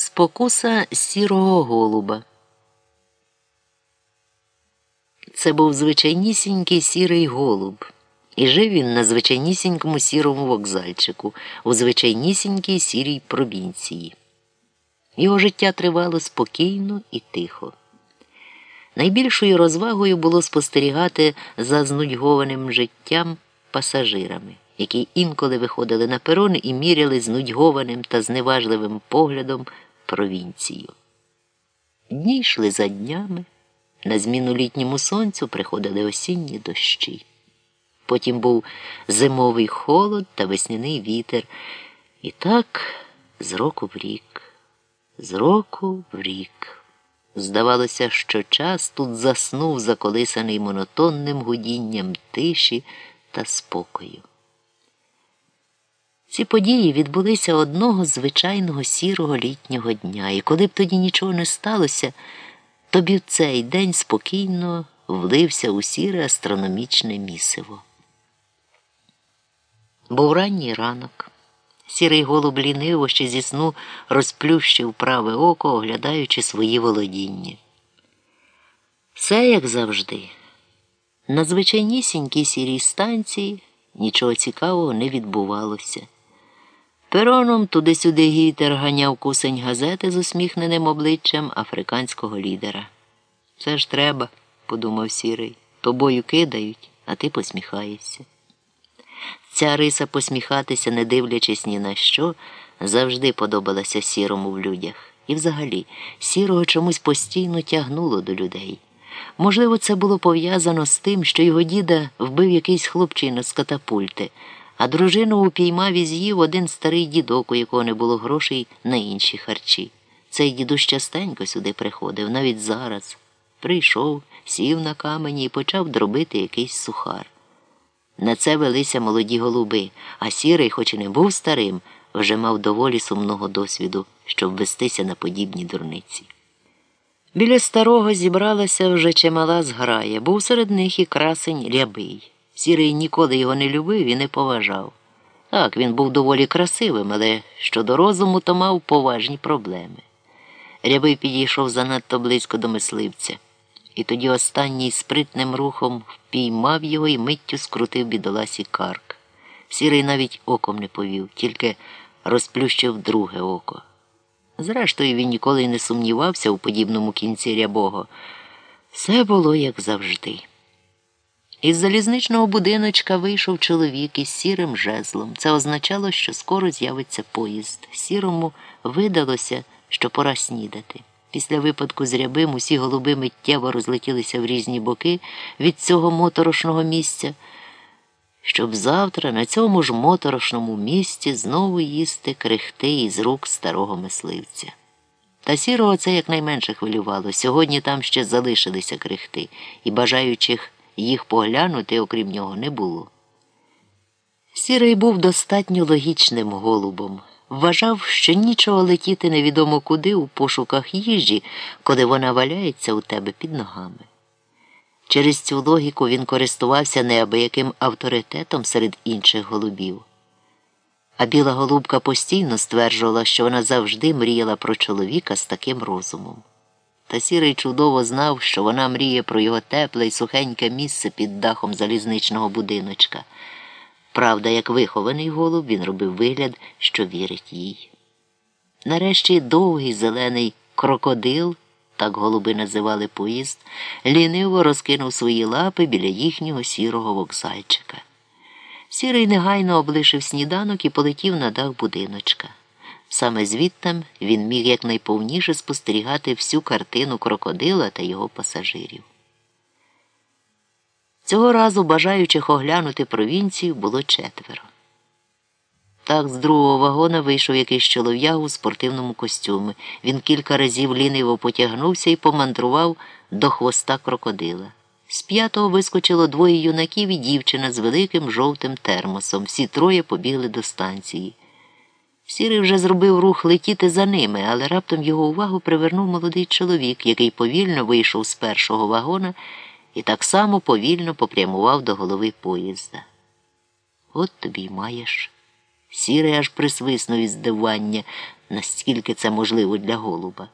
Спокуса сірого голуба. Це був звичайнісінький сірий голуб, і жив він на звичайнісінькому сірому вокзальчику, у звичайнісінькій сірій провінції. Його життя тривало спокійно і тихо. Найбільшою розвагою було спостерігати за знудьгованим життям пасажирами які інколи виходили на перони і міряли знудьгованим та зневажливим поглядом провінцію. Дні йшли за днями, на зміну літньому сонцю приходили осінні дощі. Потім був зимовий холод та весняний вітер. І так з року в рік, з року в рік. Здавалося, що час тут заснув заколисаний монотонним гудінням тиші та спокою. Ці події відбулися одного звичайного сірого літнього дня, і коли б тоді нічого не сталося, тобі в цей день спокійно влився у сіре астрономічне місиво. Був ранній ранок. Сірий голуб ліниво ще зі сну розплющив праве око, оглядаючи свої володіння. Все, як завжди, на звичайнісінькій сірій станції нічого цікавого не відбувалося. Пероном туди-сюди гітер ганяв кусень газети з усміхненим обличчям африканського лідера. Це ж треба, подумав сірий. Тобою кидають, а ти посміхаєшся. Ця риса посміхатися, не дивлячись ні на що, завжди подобалася сірому в людях. І взагалі, сірого чомусь постійно тягнуло до людей. Можливо, це було пов'язано з тим, що його діда вбив якийсь хлопчина з катапульти а дружину упіймав і з'їв один старий дідок, у якого не було грошей на інші харчі. Цей дідусь частенько сюди приходив, навіть зараз. Прийшов, сів на камені і почав дробити якийсь сухар. На це велися молоді голуби, а сірий, хоч і не був старим, вже мав доволі сумного досвіду, щоб вестися на подібні дурниці. Біля старого зібралася вже чимала зграя, був серед них і красень рябий. Сірий ніколи його не любив і не поважав. Так, він був доволі красивим, але щодо розуму, то мав поважні проблеми. Рябий підійшов занадто близько до мисливця, і тоді останній спритним рухом впіймав його і миттю скрутив бідоласі карк. Сірий навіть оком не повів, тільки розплющив друге око. Зрештою, він ніколи не сумнівався у подібному кінці рябого. Все було як завжди. Із залізничного будиночка вийшов чоловік із сірим жезлом. Це означало, що скоро з'явиться поїзд. Сірому видалося, що пора снідати. Після випадку з рябим усі голуби миттєво розлетілися в різні боки від цього моторошного місця, щоб завтра на цьому ж моторошному місці знову їсти крихти із рук старого мисливця. Та сірого це якнайменше хвилювало. Сьогодні там ще залишилися крихти і бажаючих їх поглянути, окрім нього, не було. Сірий був достатньо логічним голубом. Вважав, що нічого летіти невідомо куди у пошуках їжі, коли вона валяється у тебе під ногами. Через цю логіку він користувався неабияким авторитетом серед інших голубів. А біла голубка постійно стверджувала, що вона завжди мріяла про чоловіка з таким розумом. Та сірий чудово знав, що вона мріє про його тепле і сухеньке місце під дахом залізничного будиночка. Правда, як вихований голуб, він робив вигляд, що вірить їй. Нарешті довгий зелений крокодил, так голуби називали поїзд, ліниво розкинув свої лапи біля їхнього сірого вокзальчика. Сірий негайно облишив сніданок і полетів на дах будиночка. Саме звідтам він міг якнайповніше спостерігати всю картину крокодила та його пасажирів. Цього разу бажаючих оглянути провінцію було четверо. Так, з другого вагона вийшов якийсь чолов'яг у спортивному костюмі. Він кілька разів ліниво потягнувся і помандрував до хвоста крокодила. З п'ятого вискочило двоє юнаків і дівчина з великим жовтим термосом. Всі троє побігли до станції. Сірий вже зробив рух летіти за ними, але раптом його увагу привернув молодий чоловік, який повільно вийшов з першого вагона і так само повільно попрямував до голови поїзда. От тобі й маєш. Сірий аж присвиснув із здивання, наскільки це можливо для голуба.